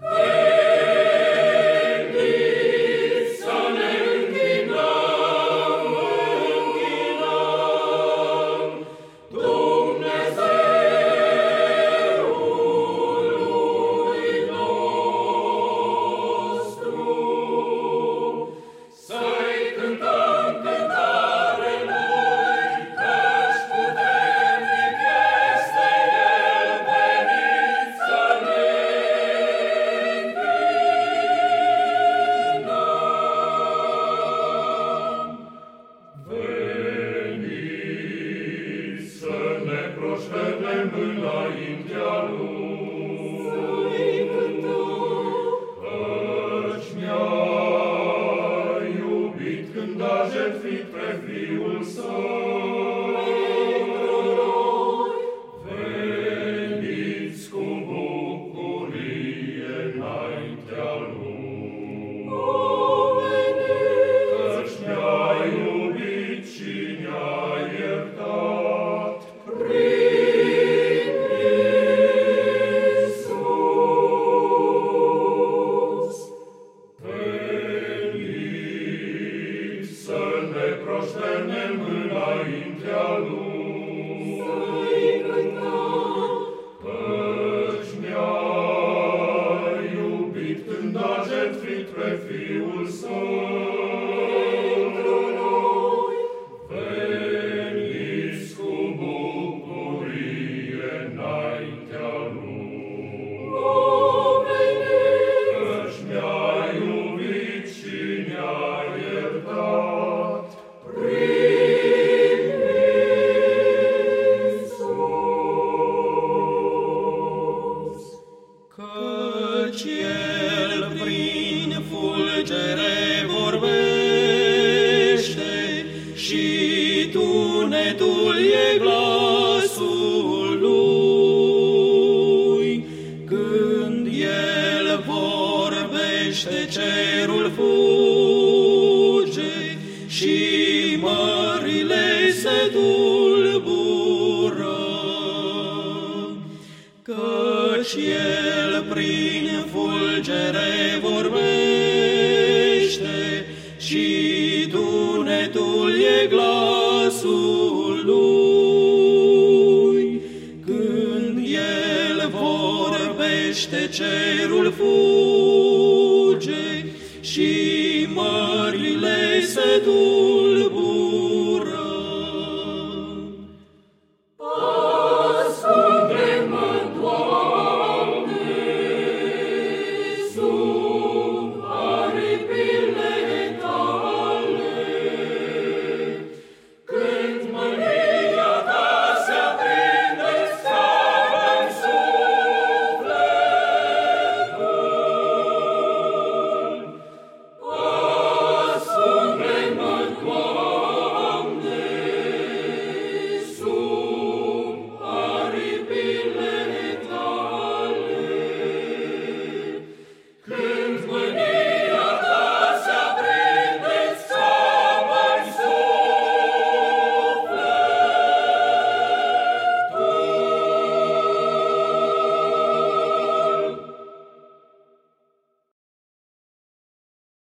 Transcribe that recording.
Yeah. Jertfit pe Fiul Său. Petri, tre fiul său, tunetul e glasul lui. Când el vorbește, cerul fuge și mările se tulbură. Căci el prin fulgere vorbește și tunetul e glasul vorbește, cerul fuge și mările se tulbură.